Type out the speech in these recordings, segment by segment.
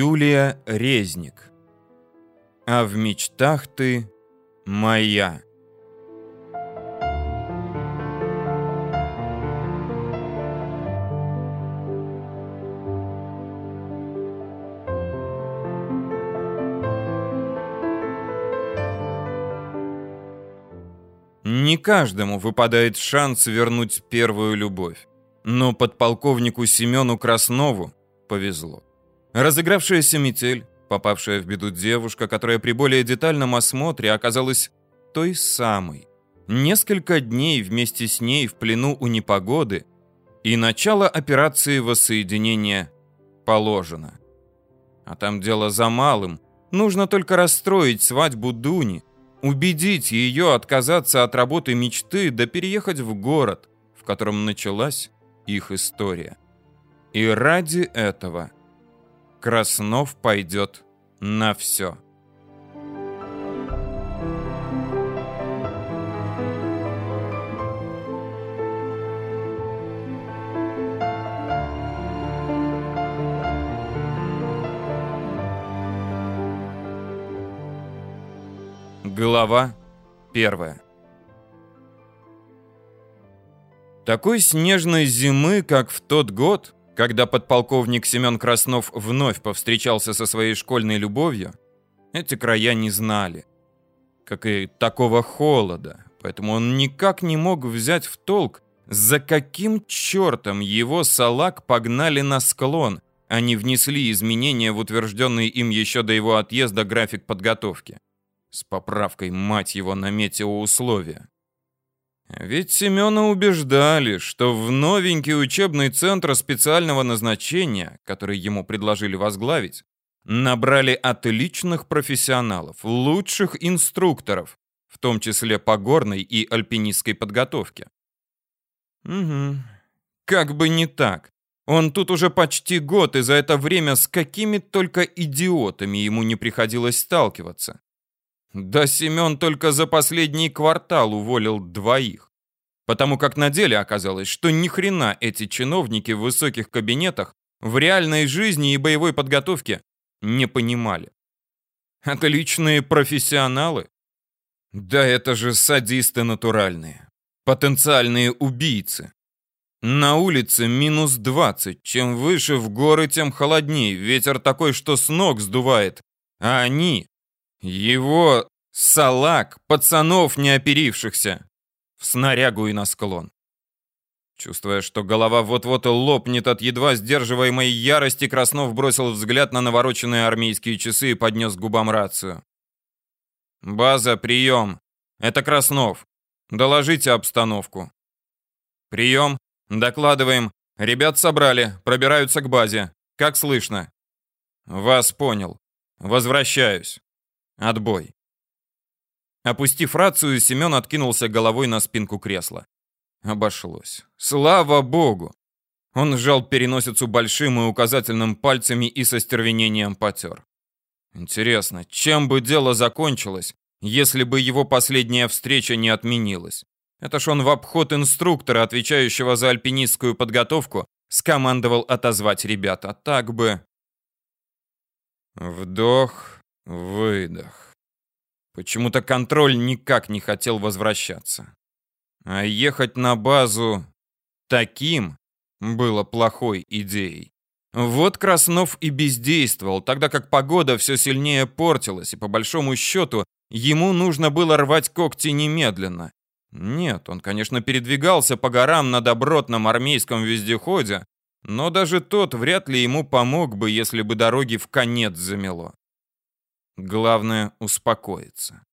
Юлия Резник. А в мечтах ты моя. Не каждому выпадает шанс вернуть первую любовь. Но подполковнику Семену Краснову повезло. Разыгравшаяся метель, попавшая в беду девушка, которая при более детальном осмотре оказалась той самой. Несколько дней вместе с ней в плену у непогоды, и начало операции воссоединения положено. А там дело за малым. Нужно только расстроить свадьбу Дуни, убедить ее отказаться от работы мечты, да переехать в город, в котором началась их история. И ради этого Краснов пойдет на все. Глава первая. Такой снежной зимы, как в тот год, когда подполковник Семен Краснов вновь повстречался со своей школьной любовью, эти края не знали. Как и такого холода, поэтому он никак не мог взять в толк, за каким чертом его салак погнали на склон, а не внесли изменения в утвержденный им еще до его отъезда график подготовки. С поправкой, мать его, на метеоусловия. Ведь Семена убеждали, что в новенький учебный центр специального назначения, который ему предложили возглавить, набрали отличных профессионалов, лучших инструкторов, в том числе по горной и альпинистской подготовке. Угу. Как бы не так. Он тут уже почти год, и за это время с какими только идиотами ему не приходилось сталкиваться. Да Семен только за последний квартал уволил двоих. Потому как на деле оказалось, что ни хрена эти чиновники в высоких кабинетах в реальной жизни и боевой подготовке не понимали. Отличные профессионалы. Да это же садисты натуральные. Потенциальные убийцы. На улице минус 20. Чем выше в горы, тем холоднее. Ветер такой, что с ног сдувает. А они его салак, пацанов не оперившихся, в снарягу и на склон. Чувствуя, что голова вот-вот лопнет от едва сдерживаемой ярости, Краснов бросил взгляд на навороченные армейские часы и поднес к губам рацию. «База, прием! Это Краснов. Доложите обстановку». «Прием. Докладываем. Ребят собрали, пробираются к базе. Как слышно?» «Вас понял. Возвращаюсь». Отбой. Опустив рацию, Семен откинулся головой на спинку кресла. Обошлось. Слава богу! Он сжал переносицу большим и указательным пальцами и со стервенением потер. Интересно, чем бы дело закончилось, если бы его последняя встреча не отменилась? Это ж он в обход инструктора, отвечающего за альпинистскую подготовку, скомандовал отозвать ребят, а так бы... Вдох, Выдох. Почему-то контроль никак не хотел возвращаться. А ехать на базу таким было плохой идеей. Вот Краснов и бездействовал, тогда как погода все сильнее портилась, и по большому счету ему нужно было рвать когти немедленно. Нет, он, конечно, передвигался по горам на добротном армейском вездеходе, но даже тот вряд ли ему помог бы, если бы дороги в конец замело. Главное — успокоиться.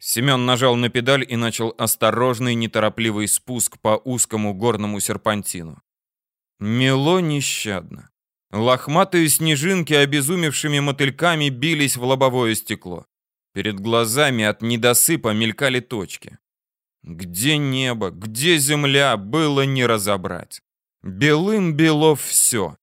Семен нажал на педаль и начал осторожный, неторопливый спуск по узкому горному серпантину. Мело нещадно. Лохматые снежинки обезумевшими мотыльками бились в лобовое стекло. Перед глазами от недосыпа мелькали точки. Где небо, где земля, было не разобрать. Белым бело все.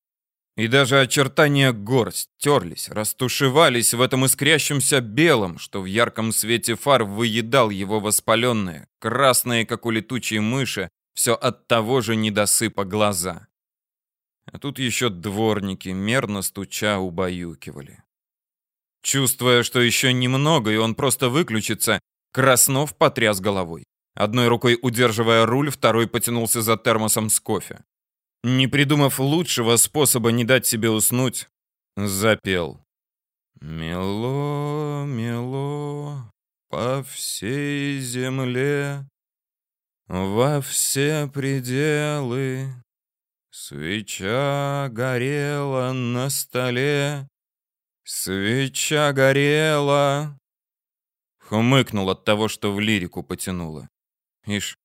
И даже очертания гор стерлись, растушевались в этом искрящемся белом, что в ярком свете фар выедал его воспаленные, красные, как у летучей мыши, все от того же недосыпа глаза. А тут еще дворники, мерно стуча, убаюкивали. Чувствуя, что еще немного, и он просто выключится, Краснов потряс головой. Одной рукой удерживая руль, второй потянулся за термосом с кофе. Не придумав лучшего способа не дать себе уснуть, запел. «Мело, мело, по всей земле, во все пределы, свеча горела на столе, свеча горела». Хмыкнул от того, что в лирику потянуло. Ишь,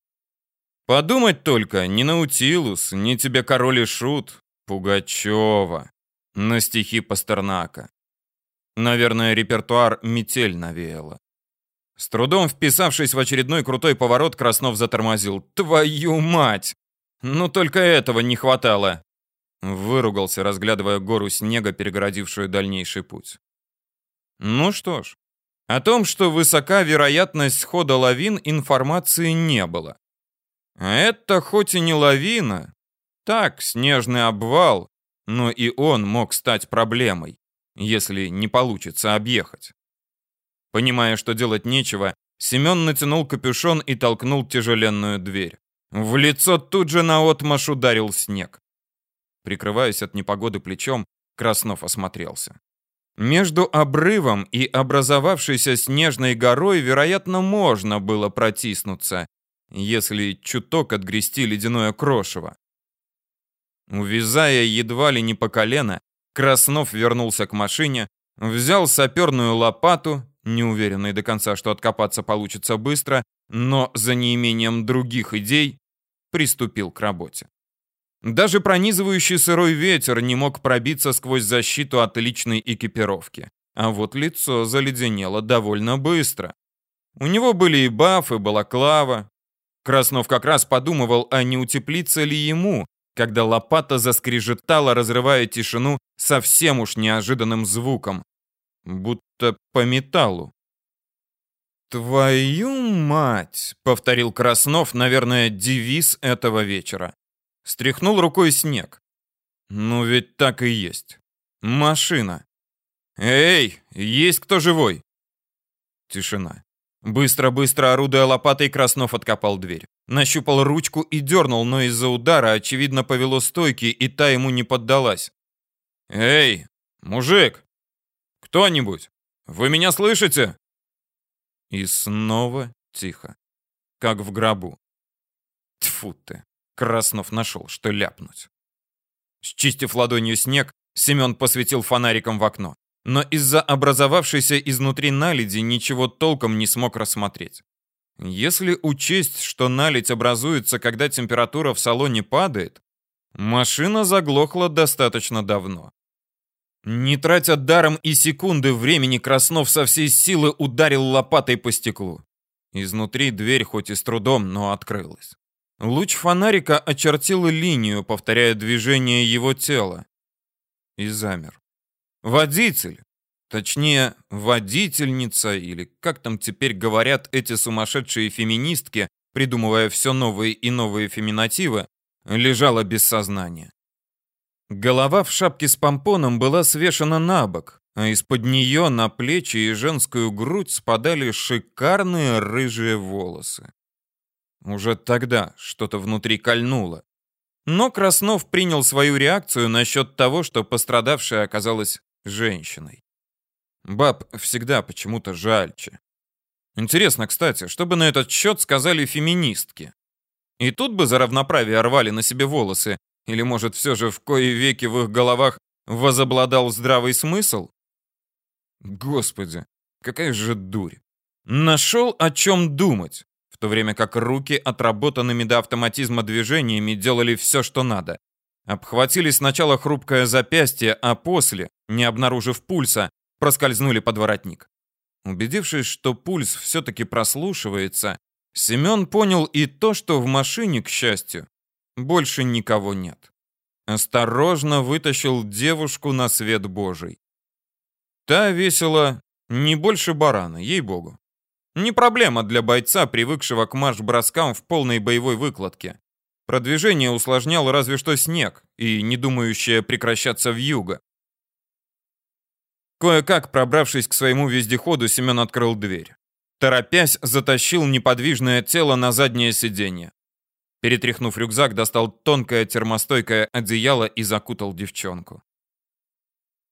подумать только, не Наутилус, не тебе король и шут, Пугачева, на стихи Пастернака. Наверное, репертуар метель навеяла. С трудом вписавшись в очередной крутой поворот, Краснов затормозил. «Твою мать! Ну только этого не хватало!» Выругался, разглядывая гору снега, перегородившую дальнейший путь. Ну что ж, о том, что высока вероятность схода лавин, информации не было. А это хоть и не лавина, так, снежный обвал, но и он мог стать проблемой, если не получится объехать. Понимая, что делать нечего, Семен натянул капюшон и толкнул тяжеленную дверь. В лицо тут же наотмашь ударил снег. Прикрываясь от непогоды плечом, Краснов осмотрелся. Между обрывом и образовавшейся снежной горой, вероятно, можно было протиснуться, если чуток отгрести ледяное крошево. Увязая едва ли не по колено, Краснов вернулся к машине, взял саперную лопату, неуверенный до конца, что откопаться получится быстро, но за неимением других идей приступил к работе. Даже пронизывающий сырой ветер не мог пробиться сквозь защиту от личной экипировки. А вот лицо заледенело довольно быстро. У него были и баф, и балаклава. Краснов как раз подумывал, а не утеплиться ли ему, когда лопата заскрежетала, разрывая тишину совсем уж неожиданным звуком. Будто по металлу. «Твою мать!» — повторил Краснов, наверное, девиз этого вечера. Стряхнул рукой снег. Ну ведь так и есть. Машина. Эй, есть кто живой? Тишина. Быстро-быстро орудуя лопатой, Краснов откопал дверь. Нащупал ручку и дернул, но из-за удара, очевидно, повело стойки, и та ему не поддалась. «Эй, мужик! Кто-нибудь! Вы меня слышите?» И снова тихо, как в гробу. Тьфу ты! Краснов нашел, что ляпнуть. Счистив ладонью снег, Семен посветил фонариком в окно. Но из-за образовавшейся изнутри наледи ничего толком не смог рассмотреть. Если учесть, что наледь образуется, когда температура в салоне падает, машина заглохла достаточно давно. Не тратя даром и секунды времени, Краснов со всей силы ударил лопатой по стеклу. Изнутри дверь хоть и с трудом, но открылась. Луч фонарика очертил линию, повторяя движение его тела. И замер. Водитель, точнее, водительница, или как там теперь говорят эти сумасшедшие феминистки, придумывая все новые и новые феминативы, лежала без сознания. Голова в шапке с помпоном была свешена на бок, а из-под нее на плечи и женскую грудь спадали шикарные рыжие волосы. Уже тогда что-то внутри кольнуло. Но Краснов принял свою реакцию насчет того, что пострадавшая оказалась женщиной. Баб всегда почему-то жальче. Интересно, кстати, что бы на этот счет сказали феминистки? И тут бы за равноправие рвали на себе волосы, или, может, все же в кои веки в их головах возобладал здравый смысл? Господи, какая же дурь. Нашел о чем думать то время как руки отработанными до автоматизма движениями делали все, что надо. Обхватили сначала хрупкое запястье, а после, не обнаружив пульса, проскользнули под воротник. Убедившись, что пульс все-таки прослушивается, Семен понял и то, что в машине, к счастью, больше никого нет. Осторожно вытащил девушку на свет Божий. Та весила не больше барана, ей-богу. Не проблема для бойца, привыкшего к марш-броскам в полной боевой выкладке. Продвижение усложнял разве что снег и не думающая прекращаться в юго. Кое-как, пробравшись к своему вездеходу, Семен открыл дверь. Торопясь, затащил неподвижное тело на заднее сиденье. Перетряхнув рюкзак, достал тонкое термостойкое одеяло и закутал девчонку.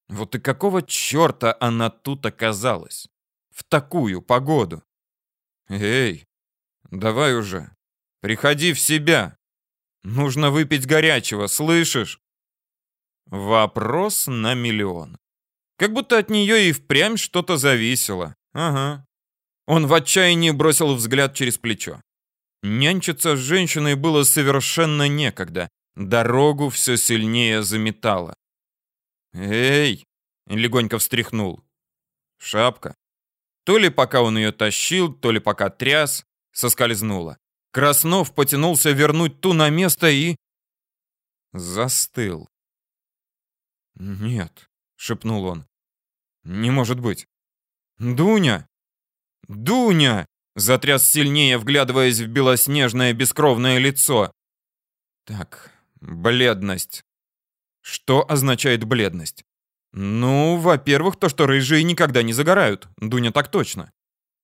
Вот и какого черта она тут оказалась? В такую погоду? Эй, давай уже, приходи в себя. Нужно выпить горячего, слышишь? Вопрос на миллион. Как будто от нее и впрямь что-то зависело. Ага. Он в отчаянии бросил взгляд через плечо. Нянчиться с женщиной было совершенно некогда. Дорогу все сильнее заметало. «Эй!» — легонько встряхнул. Шапка. То ли пока он ее тащил, то ли пока тряс, соскользнула. Краснов потянулся вернуть ту на место и... Застыл. «Нет», — шепнул он. «Не может быть. Дуня! Дуня!» Затряс сильнее, вглядываясь в белоснежное бескровное лицо. Так, бледность. Что означает бледность? Ну, во-первых, то, что рыжие никогда не загорают. Дуня так точно.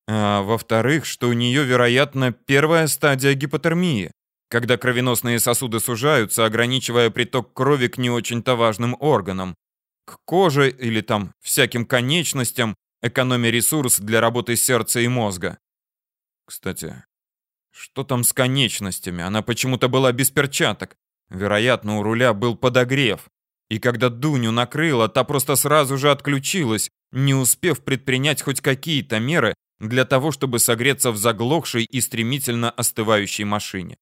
А во-вторых, что у нее, вероятно, первая стадия гипотермии, когда кровеносные сосуды сужаются, ограничивая приток крови к не очень-то важным органам, к коже или там всяким конечностям, экономя ресурс для работы сердца и мозга. Кстати, что там с конечностями? Она почему-то была без перчаток. Вероятно, у руля был подогрев. И когда Дуню накрыло, та просто сразу же отключилась, не успев предпринять хоть какие-то меры для того, чтобы согреться в заглохшей и стремительно остывающей машине.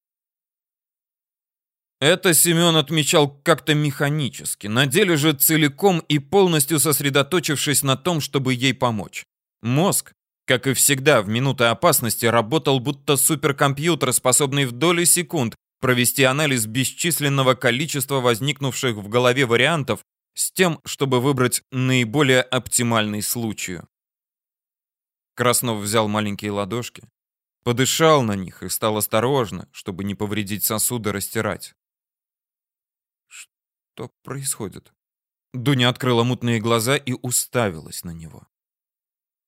Это Семен отмечал как-то механически, на деле же целиком и полностью сосредоточившись на том, чтобы ей помочь. Мозг, как и всегда, в минуты опасности работал будто суперкомпьютер, способный в доли секунд провести анализ бесчисленного количества возникнувших в голове вариантов с тем, чтобы выбрать наиболее оптимальный случай. Краснов взял маленькие ладошки, подышал на них и стал осторожно, чтобы не повредить сосуды, растирать. Что происходит? Дуня открыла мутные глаза и уставилась на него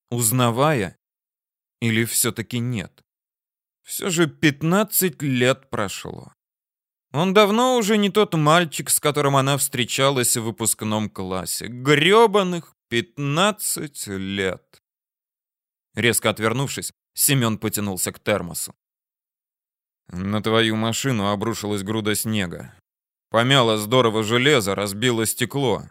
узнавая или все-таки нет. Все же 15 лет прошло. Он давно уже не тот мальчик, с которым она встречалась в выпускном классе. Гребаных 15 лет. Резко отвернувшись, Семен потянулся к термосу. На твою машину обрушилась груда снега. Помяло здорово железо, разбило стекло.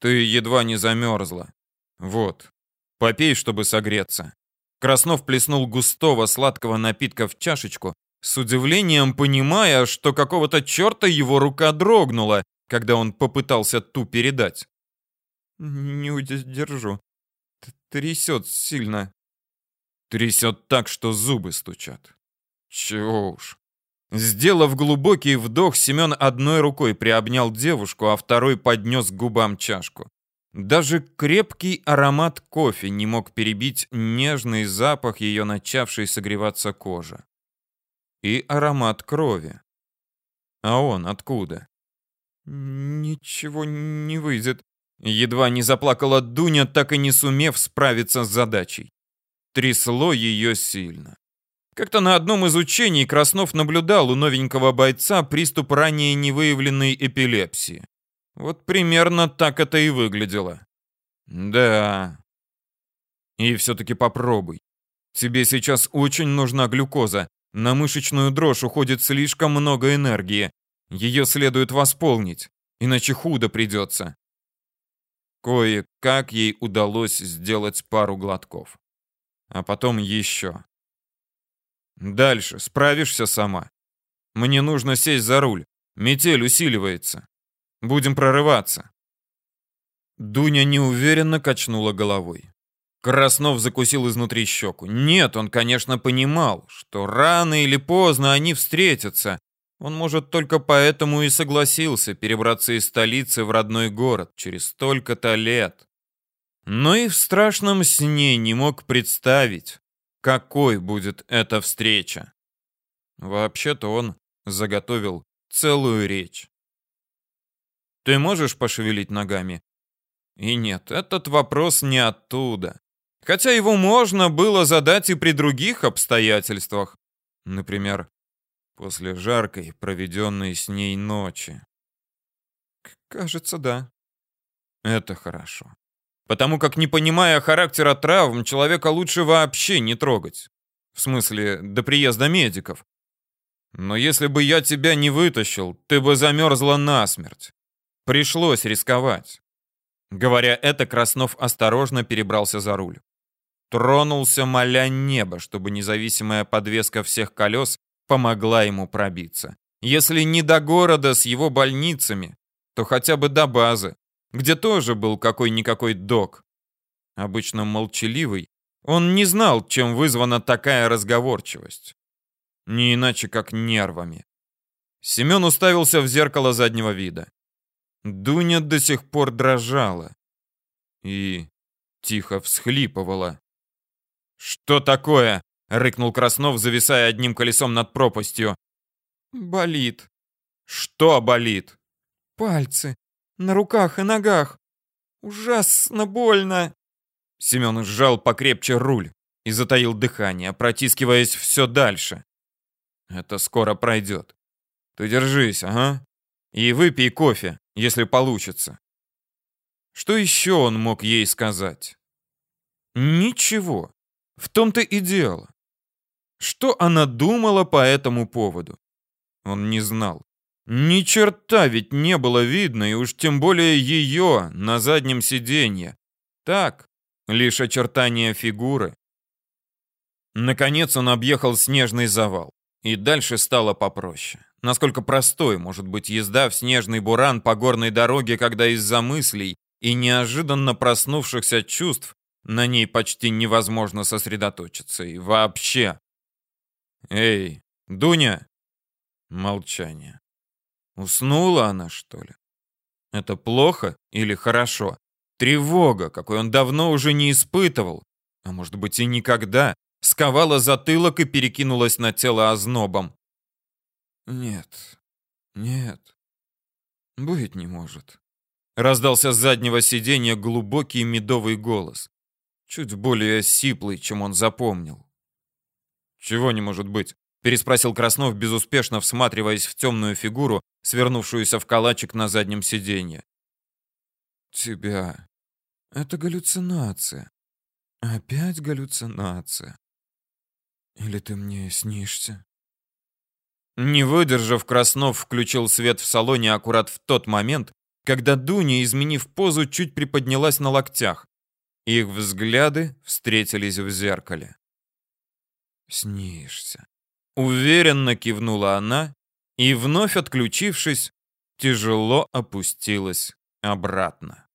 Ты едва не замерзла. Вот, Попей, чтобы согреться. Краснов плеснул густого сладкого напитка в чашечку, с удивлением понимая, что какого-то черта его рука дрогнула, когда он попытался ту передать. «Не удержу. Трясет сильно». Трясет так, что зубы стучат. Чего уж. Сделав глубокий вдох, Семен одной рукой приобнял девушку, а второй поднес к губам чашку. Даже крепкий аромат кофе не мог перебить нежный запах ее начавшей согреваться кожи. И аромат крови. А он откуда? Ничего не выйдет. Едва не заплакала Дуня, так и не сумев справиться с задачей. Трясло ее сильно. Как-то на одном из учений Краснов наблюдал у новенького бойца приступ ранее невыявленной эпилепсии. Вот примерно так это и выглядело. Да. И все-таки попробуй. Тебе сейчас очень нужна глюкоза. На мышечную дрожь уходит слишком много энергии. Ее следует восполнить, иначе худо придется. Кое-как ей удалось сделать пару глотков. А потом еще. Дальше справишься сама. Мне нужно сесть за руль. Метель усиливается. Будем прорываться. Дуня неуверенно качнула головой. Краснов закусил изнутри щеку. Нет, он, конечно, понимал, что рано или поздно они встретятся. Он, может, только поэтому и согласился перебраться из столицы в родной город через столько-то лет. Но и в страшном сне не мог представить, какой будет эта встреча. Вообще-то он заготовил целую речь. Ты можешь пошевелить ногами? И нет, этот вопрос не оттуда. Хотя его можно было задать и при других обстоятельствах. Например, после жаркой, проведенной с ней ночи. Кажется, да. Это хорошо. Потому как, не понимая характера травм, человека лучше вообще не трогать. В смысле, до приезда медиков. Но если бы я тебя не вытащил, ты бы замерзла насмерть. Пришлось рисковать. Говоря это, Краснов осторожно перебрался за руль. Тронулся, моля небо, чтобы независимая подвеска всех колес помогла ему пробиться. Если не до города с его больницами, то хотя бы до базы, где тоже был какой-никакой док. Обычно молчаливый, он не знал, чем вызвана такая разговорчивость. Не иначе, как нервами. Семен уставился в зеркало заднего вида. Дуня до сих пор дрожала и тихо всхлипывала. «Что такое?» — рыкнул Краснов, зависая одним колесом над пропастью. «Болит». «Что болит?» «Пальцы. На руках и ногах. Ужасно больно». Семен сжал покрепче руль и затаил дыхание, протискиваясь все дальше. «Это скоро пройдет. Ты держись, ага. И выпей кофе, если получится». Что еще он мог ей сказать? Ничего. В том-то и дело. Что она думала по этому поводу? Он не знал. Ни черта ведь не было видно, и уж тем более ее на заднем сиденье. Так, лишь очертания фигуры. Наконец он объехал снежный завал, и дальше стало попроще. Насколько простой может быть езда в снежный буран по горной дороге, когда из-за мыслей и неожиданно проснувшихся чувств на ней почти невозможно сосредоточиться. И вообще... «Эй, Дуня!» Молчание. Уснула она, что ли? Это плохо или хорошо? Тревога, какой он давно уже не испытывал, а может быть и никогда, сковала затылок и перекинулась на тело ознобом. Нет, нет, быть не может. Раздался с заднего сиденья глубокий медовый голос чуть более сиплый, чем он запомнил. «Чего не может быть?» — переспросил Краснов, безуспешно всматриваясь в темную фигуру, свернувшуюся в калачик на заднем сиденье. «Тебя. Это галлюцинация. Опять галлюцинация. Или ты мне снишься?» Не выдержав, Краснов включил свет в салоне аккурат в тот момент, когда Дуня, изменив позу, чуть приподнялась на локтях. Их взгляды встретились в зеркале. «Снишься», — уверенно кивнула она и, вновь отключившись, тяжело опустилась обратно.